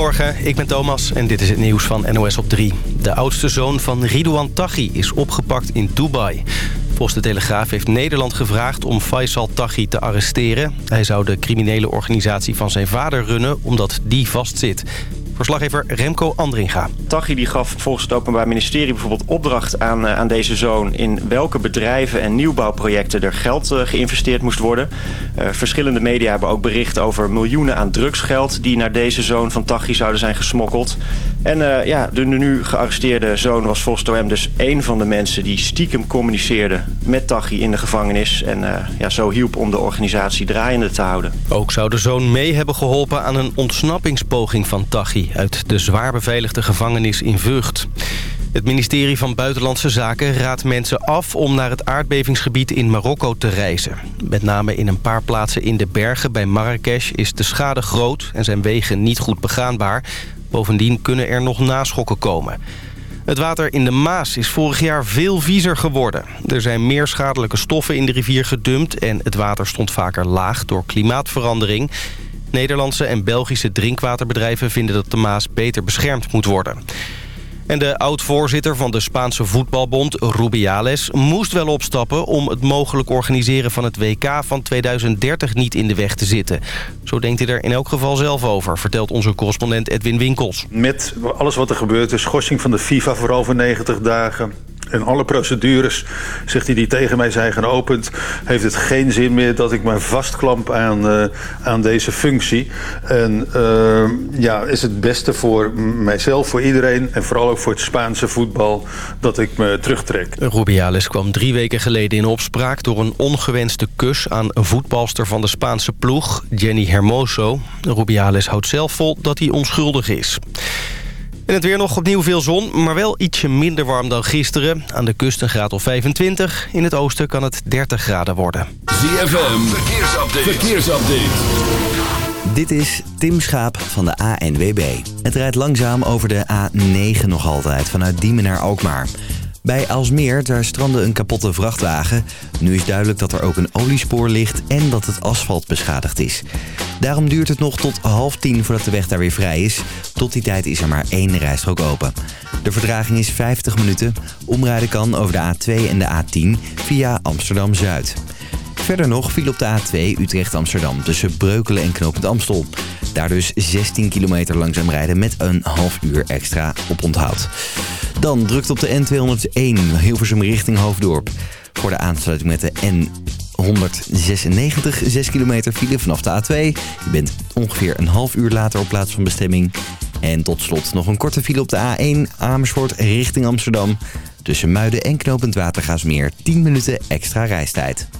Goedemorgen, ik ben Thomas en dit is het nieuws van NOS op 3. De oudste zoon van Ridouan Taghi is opgepakt in Dubai. Volgens de Telegraaf heeft Nederland gevraagd om Faisal Taghi te arresteren. Hij zou de criminele organisatie van zijn vader runnen omdat die vastzit. Verslaggever Remco Andringa. Taghi die gaf volgens het Openbaar Ministerie bijvoorbeeld opdracht aan, eh, aan deze zoon... in welke bedrijven en nieuwbouwprojecten er geld uh, geïnvesteerd moest worden. Uh, verschillende media hebben ook bericht over miljoenen aan drugsgeld... die naar deze zoon van Taghi zouden zijn gesmokkeld. En uh, ja, de nu gearresteerde zoon was volgens OM dus één van de mensen... die stiekem communiceerde met Taghi in de gevangenis... en ja, zo hielp om de organisatie draaiende te houden. Ook zou de zoon mee hebben geholpen aan een ontsnappingspoging van Taghi uit de zwaar beveiligde gevangenis in Vught. Het ministerie van Buitenlandse Zaken raadt mensen af om naar het aardbevingsgebied in Marokko te reizen. Met name in een paar plaatsen in de bergen bij Marrakesh is de schade groot en zijn wegen niet goed begaanbaar. Bovendien kunnen er nog naschokken komen. Het water in de Maas is vorig jaar veel viezer geworden. Er zijn meer schadelijke stoffen in de rivier gedumpt... en het water stond vaker laag door klimaatverandering. Nederlandse en Belgische drinkwaterbedrijven vinden dat de Maas beter beschermd moet worden. En de oud-voorzitter van de Spaanse voetbalbond, Rubiales... moest wel opstappen om het mogelijk organiseren van het WK van 2030 niet in de weg te zitten. Zo denkt hij er in elk geval zelf over, vertelt onze correspondent Edwin Winkels. Met alles wat er gebeurt, de schorsing van de FIFA voor over 90 dagen en alle procedures, zegt hij, die tegen mij zijn geopend... heeft het geen zin meer dat ik me vastklamp aan, uh, aan deze functie. En uh, ja, is het beste voor mijzelf, voor iedereen... en vooral ook voor het Spaanse voetbal, dat ik me terugtrek. Rubiales kwam drie weken geleden in opspraak... door een ongewenste kus aan een voetbalster van de Spaanse ploeg, Jenny Hermoso. Rubiales houdt zelf vol dat hij onschuldig is. En het weer nog opnieuw veel zon, maar wel ietsje minder warm dan gisteren. Aan de kust een graad of 25. In het oosten kan het 30 graden worden. ZFM, verkeersupdate. verkeersupdate. Dit is Tim Schaap van de ANWB. Het rijdt langzaam over de A9 nog altijd, vanuit Diemen naar Alkmaar. Bij Alsmeer, daar strandde een kapotte vrachtwagen. Nu is duidelijk dat er ook een oliespoor ligt en dat het asfalt beschadigd is. Daarom duurt het nog tot half tien voordat de weg daar weer vrij is. Tot die tijd is er maar één rijstrook open. De vertraging is 50 minuten. Omrijden kan over de A2 en de A10 via Amsterdam-Zuid. Verder nog viel op de A2 Utrecht-Amsterdam tussen Breukelen en Knopend Amstel. Daar dus 16 kilometer langzaam rijden met een half uur extra op onthoud. Dan drukt op de N201 Hilversum richting Hoofddorp. Voor de aansluiting met de N196, 6 kilometer file vanaf de A2. Je bent ongeveer een half uur later op plaats van bestemming. En tot slot nog een korte file op de A1 Amersfoort richting Amsterdam. Tussen Muiden en Knopend Watergaasmeer 10 minuten extra reistijd.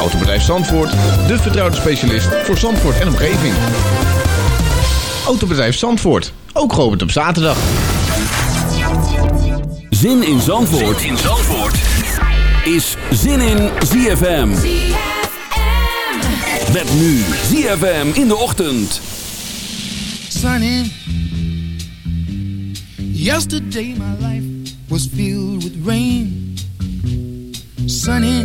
Autobedrijf Zandvoort, de vertrouwde specialist voor Zandvoort en omgeving. Autobedrijf Zandvoort, ook geopend op zaterdag. Zin in Zandvoort, zin in Zandvoort. is Zin in ZFM. Met nu ZFM in de ochtend. Sunny. Yesterday my life was filled with rain. Sunny.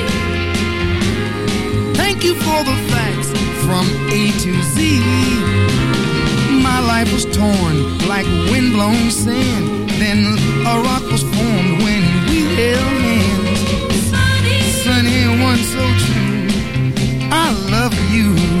you for the facts from A to Z. My life was torn like windblown sand. Then a rock was formed when we held hands. Sunny, one so true. I love you.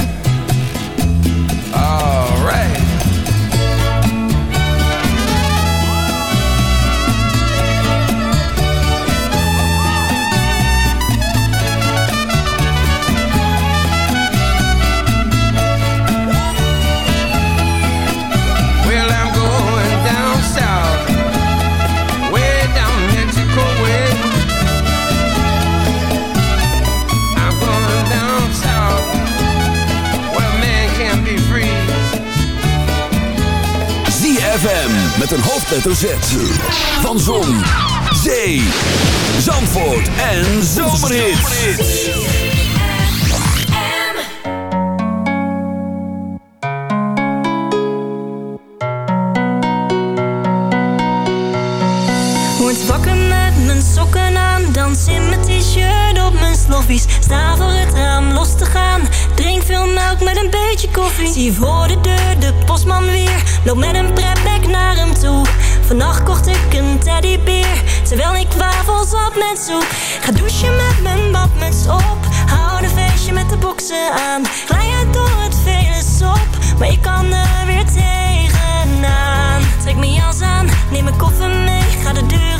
met een hoofdletter Z. Van Zon, Zee, Zandvoort en Zomerhits. Word wakker met mijn sokken aan, dans in mijn t-shirt op mijn sloffies. Sta voor het raam los te gaan, drink veel melk met een beetje koffie. Loop met een prepback naar hem toe. Vannacht kocht ik een teddybeer, terwijl ik wafels op met soep. Ga douchen met mijn badmuts op, hou een feestje met de boksen aan. Glij uit door het vele op, maar ik kan er weer tegenaan. Trek mijn jas aan, neem mijn koffer mee, ga de deur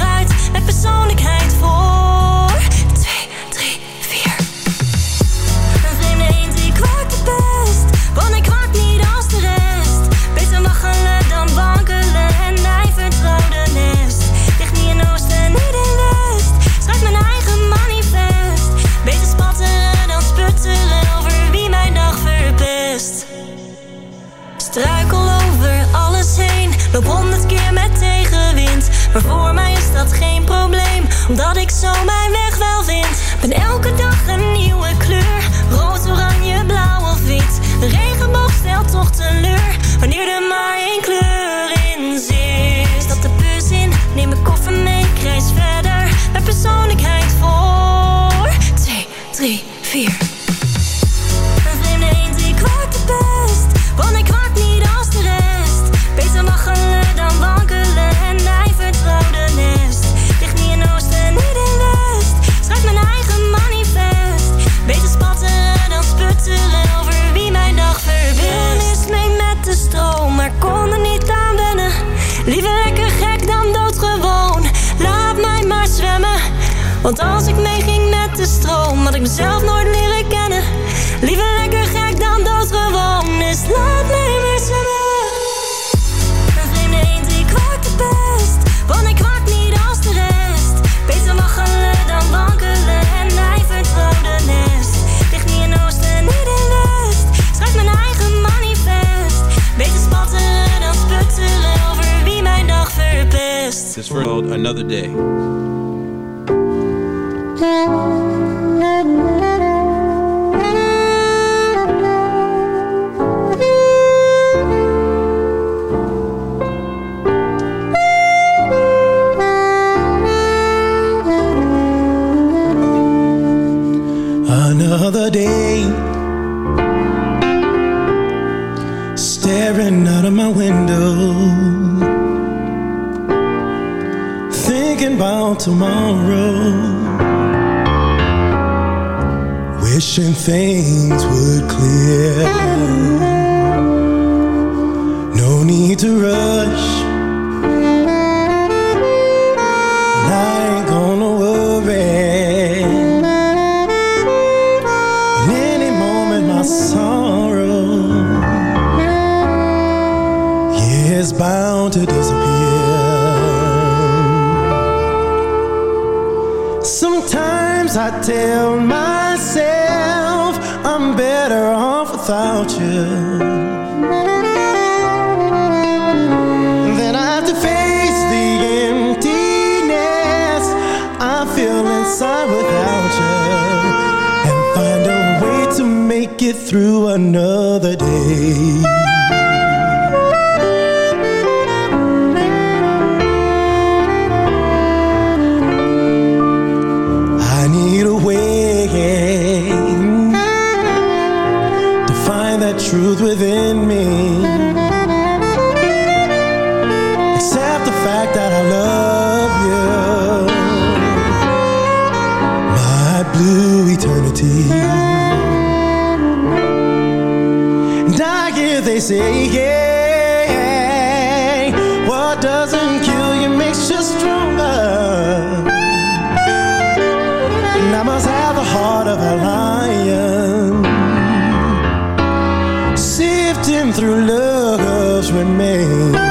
things would clear. true loves remain.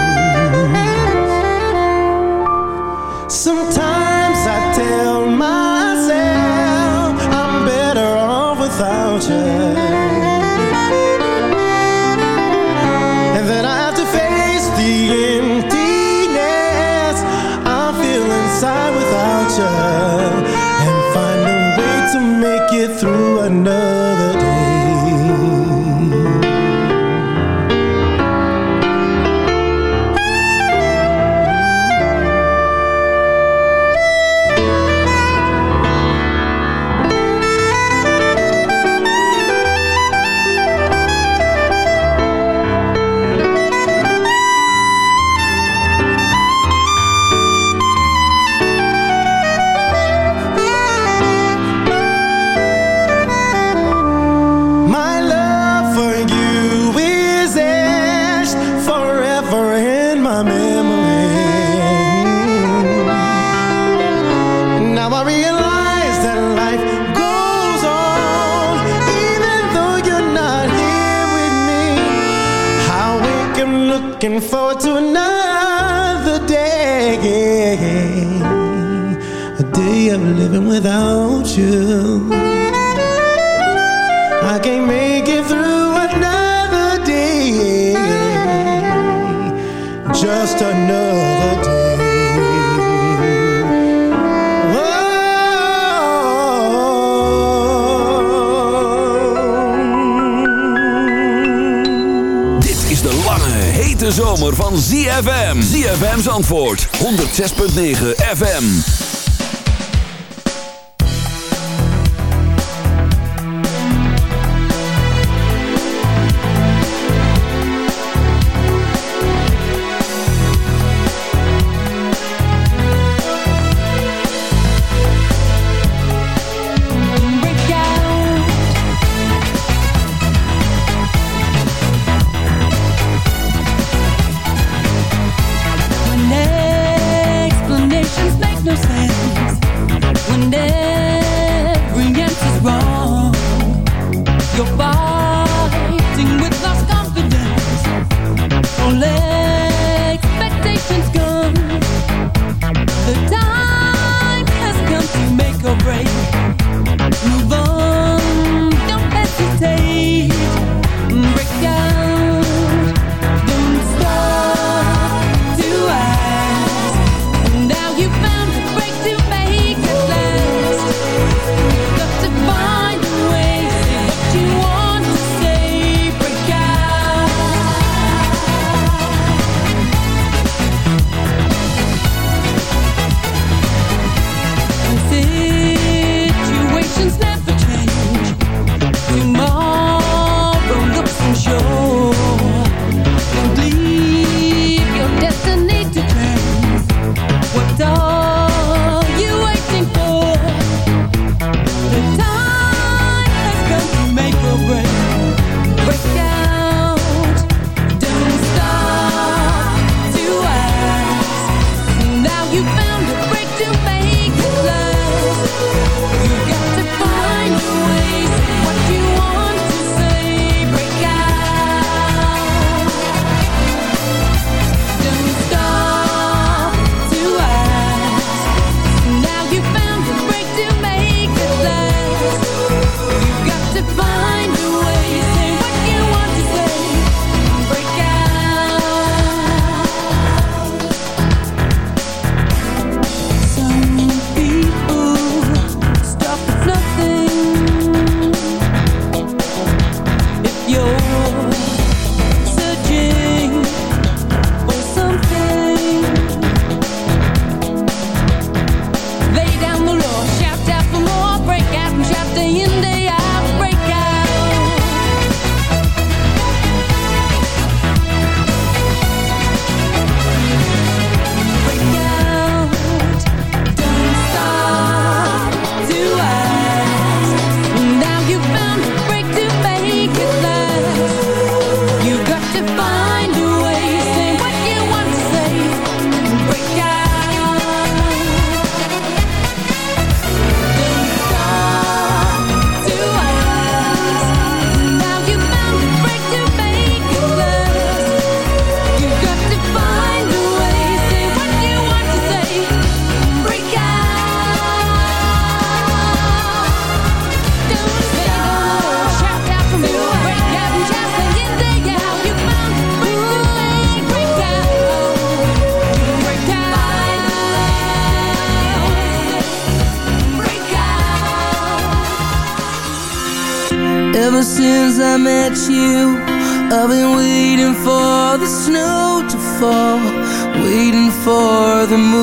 106.9 FM.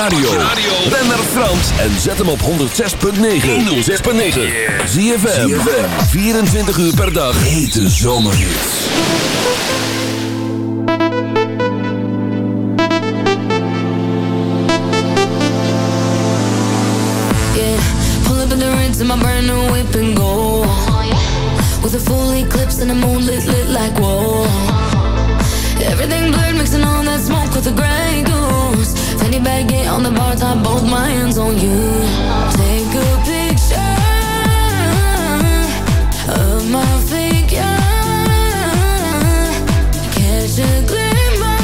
radio, ren naar Frans en zet hem op 106.9. 106.9. ZFM, 24 uur per dag. Hete zomerhits. Yeah, pull up in the rinse in my brand new whip and go. With a full eclipse and the moon lit, lit like whoa. Everything blurred, mixing all that smoke with the gray goose. Fanny baggy on the bar top, both my hands on you. Take a picture of my figure. Catch a glimmer.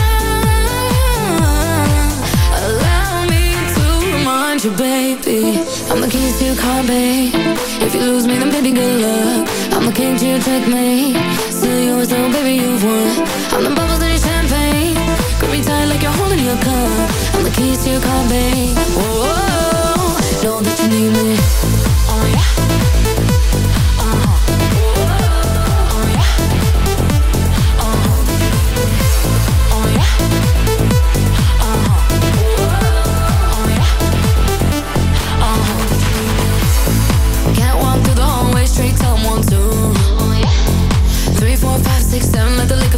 Allow me to remind you, baby. I'm the keys to your car, babe. If you lose me, then baby, good luck. I'm the king to your checkmate. Still yours, though, baby, you've won. I'm the bubbles in your champagne. Grip me tight like you're holding your cup. I'm the keys to your car, babe. Whoa, know that you need me.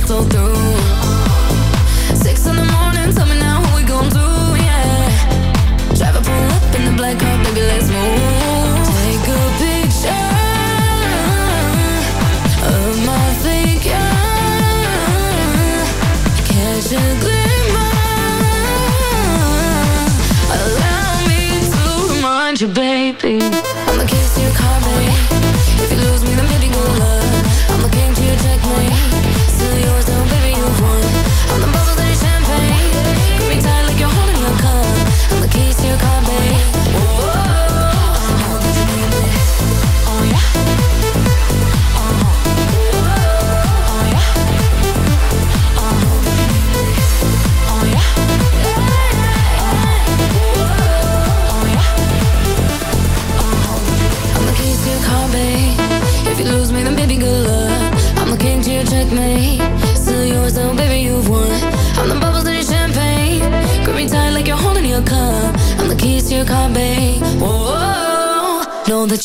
so through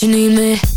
you need me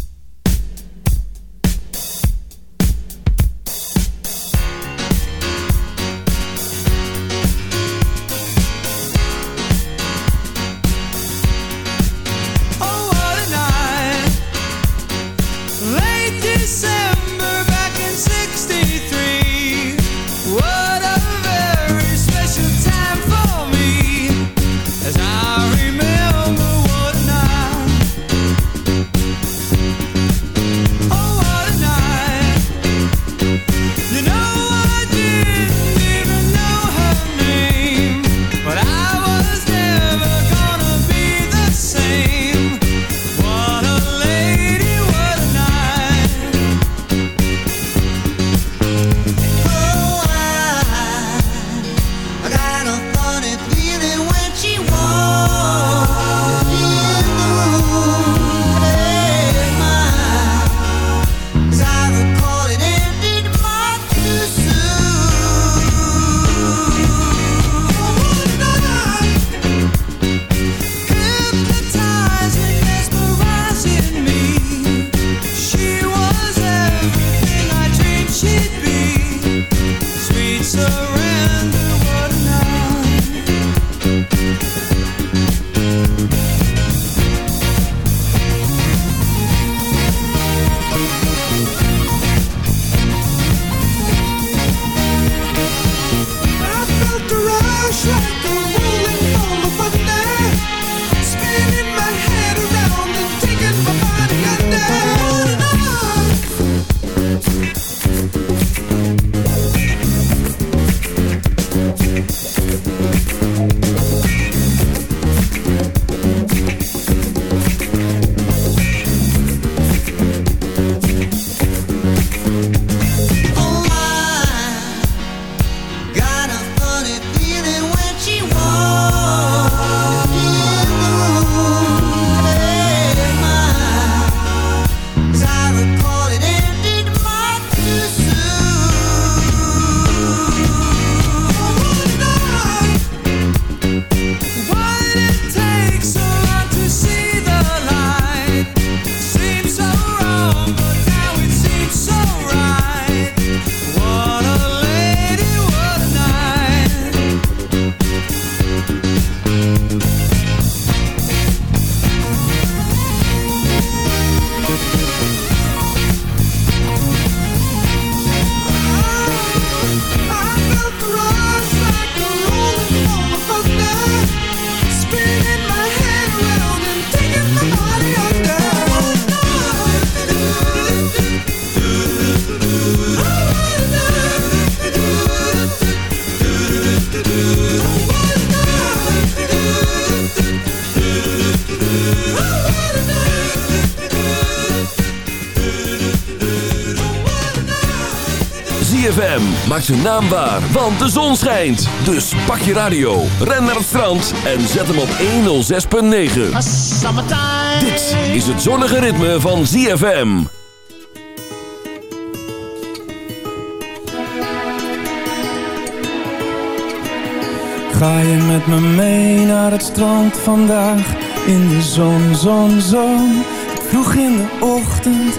Maak zijn naam waar, want de zon schijnt. Dus pak je radio, ren naar het strand en zet hem op 106.9. Dit is het zonnige ritme van ZFM. Ga je met me mee naar het strand vandaag? In de zon, zon, zon. Vroeg in de ochtend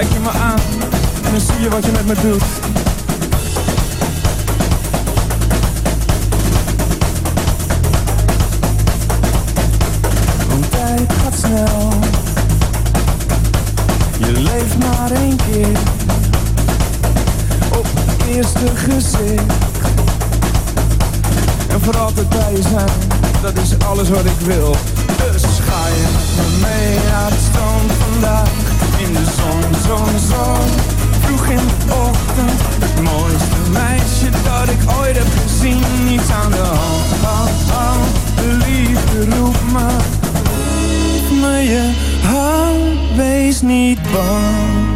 Kijk je me aan. En dan zie je wat je met me doet. Want tijd gaat snel. Je leeft maar één keer. Op het eerste gezicht. En voor altijd bij zijn, dat is alles wat ik wil. Dus ga je me mee naar het strand vandaag. De zon, zon, zon. Vroeg in de ochtend. Het mooiste meisje dat ik ooit heb gezien. Niets aan de hand, hand, hand. De liefde roept me. Geef me je hand, wees niet bang.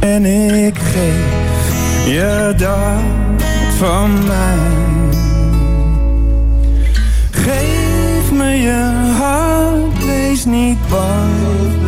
En ik geef je dat van mij. Geef me je hand, wees niet bang.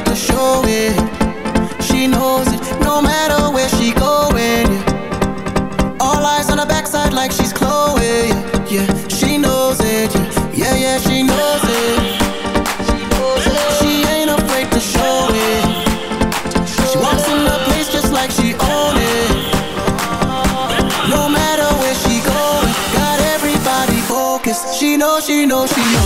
afraid to show it. She knows it, no matter where she going. Yeah. All eyes on her backside like she's Chloe. Yeah, yeah. she knows it. Yeah, yeah, yeah she knows it. She knows, she knows, she knows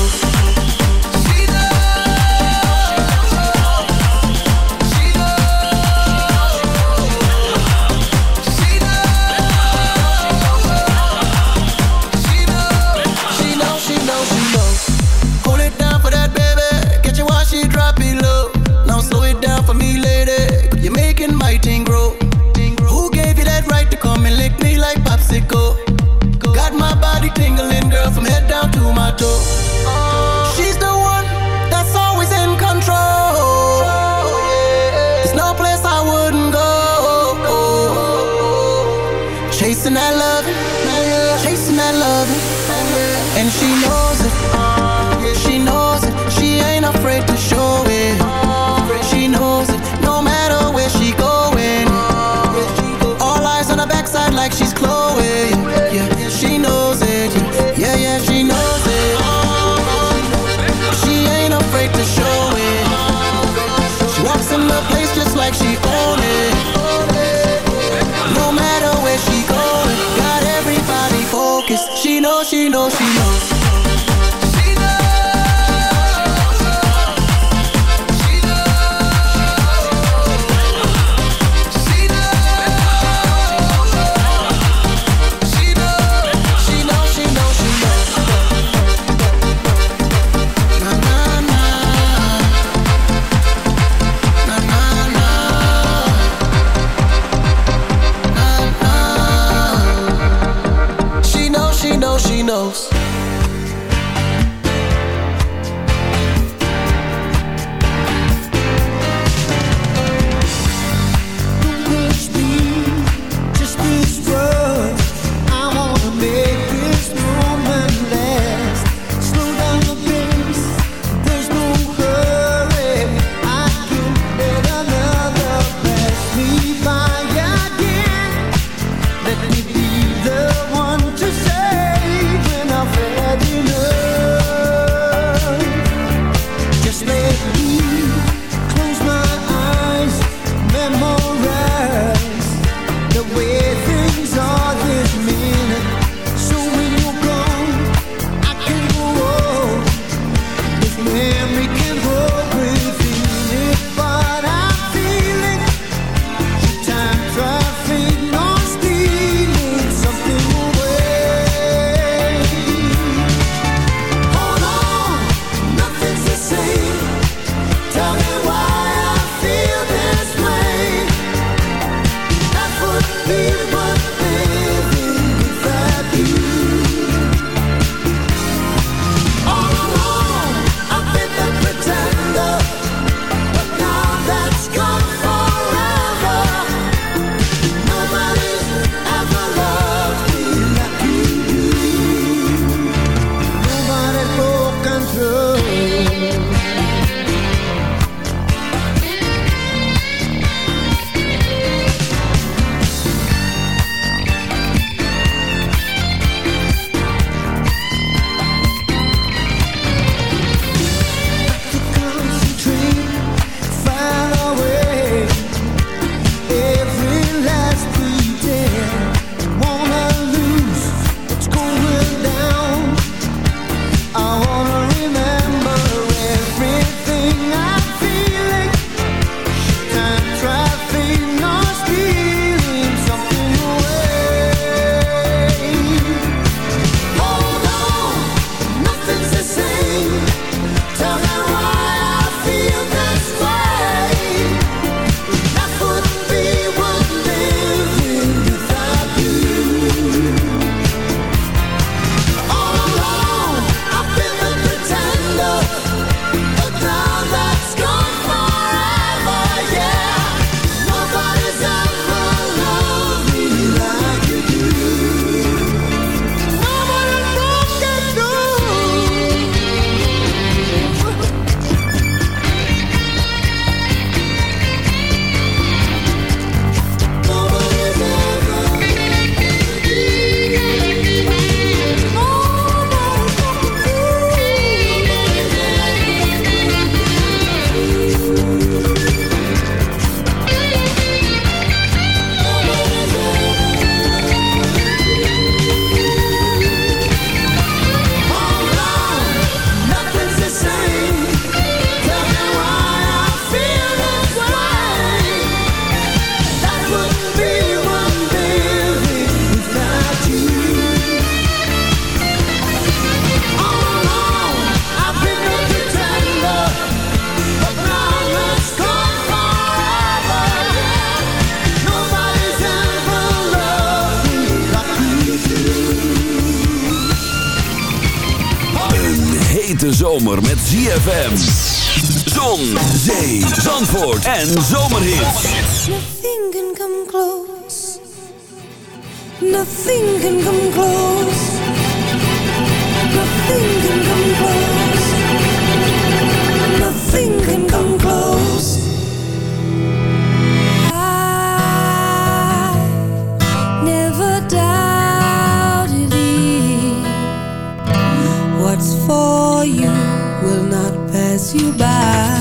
ZFM. Zon, zee, zandvoort en zomerhits. Nothing can come close. Nothing can come close. Nothing can come close. Nothing you by.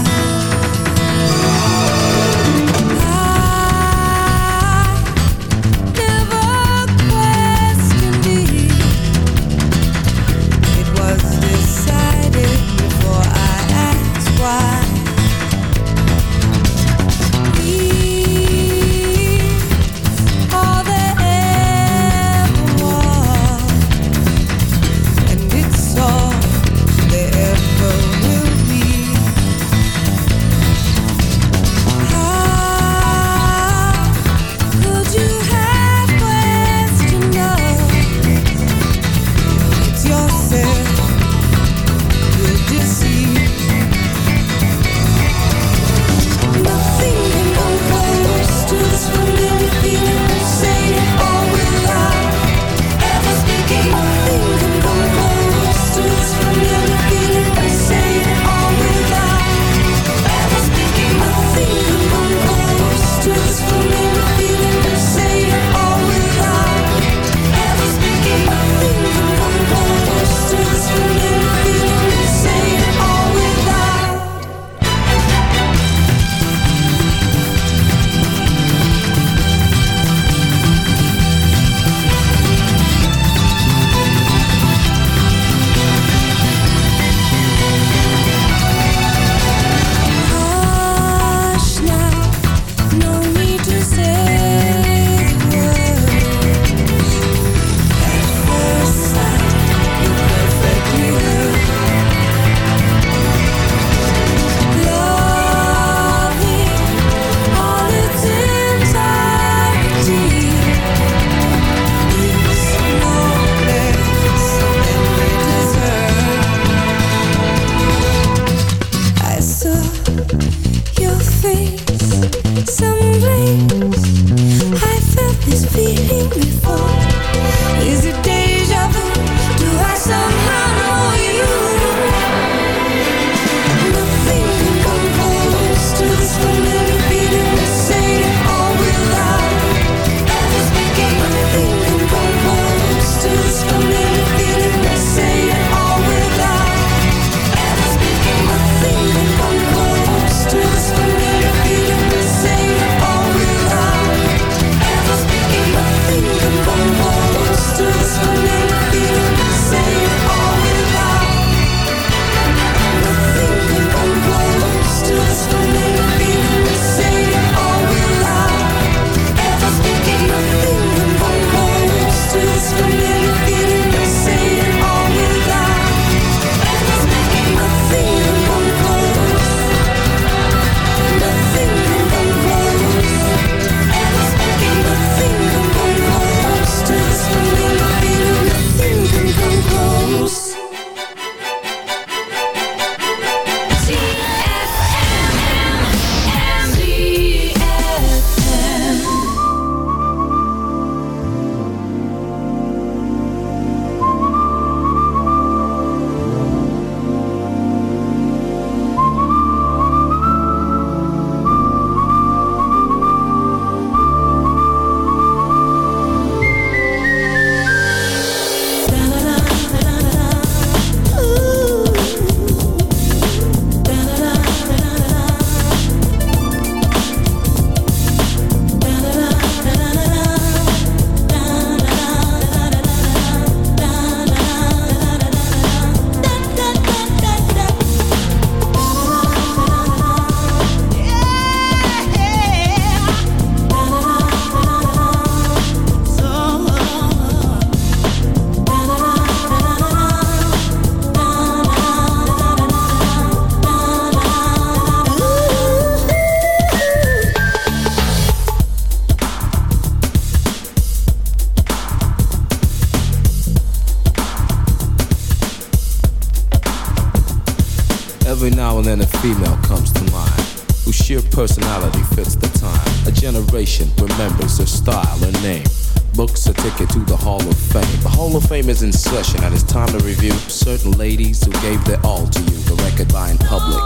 Ladies who gave their all to you, the record buying public.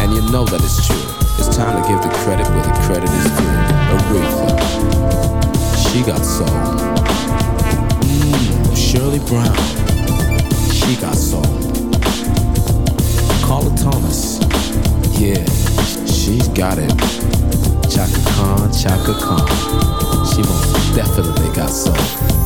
And you know that it's true. It's time to give the credit where the credit is due. Aretha. She got soul. Mmm, Shirley Brown. She got soul. Carla Thomas. Yeah, she's got it. Chaka Khan, Chaka Khan. She most definitely got soul.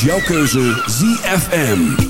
is jouw keuze ZFM.